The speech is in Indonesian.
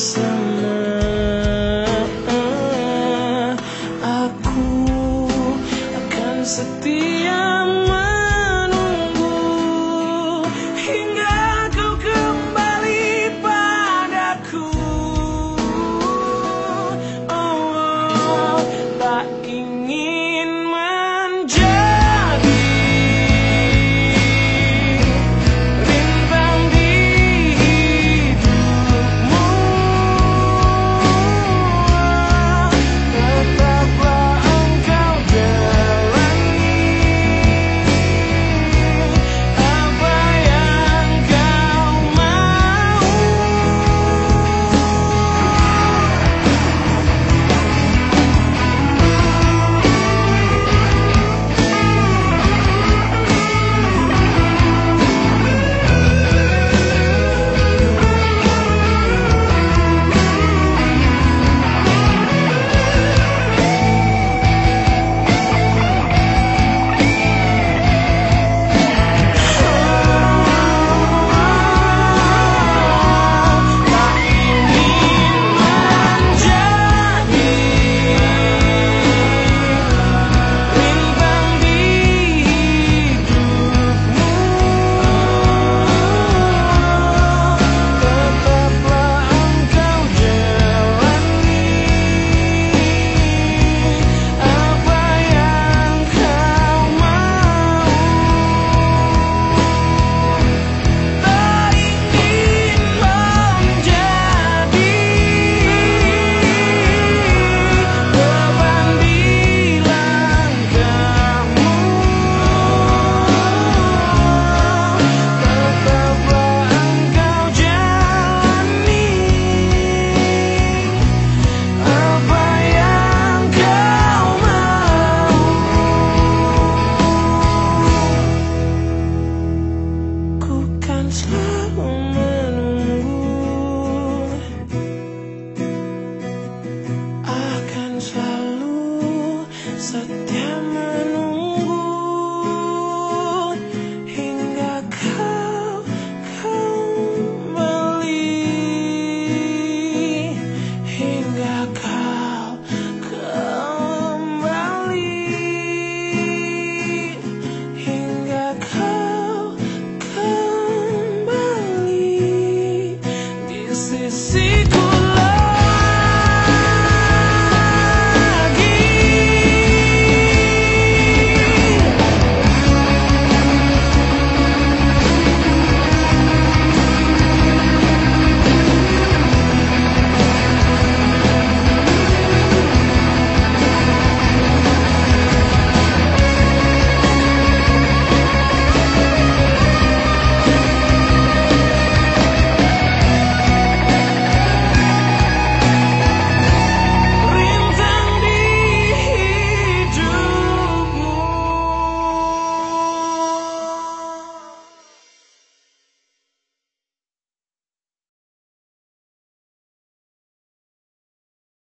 bersama. Aku akan setia se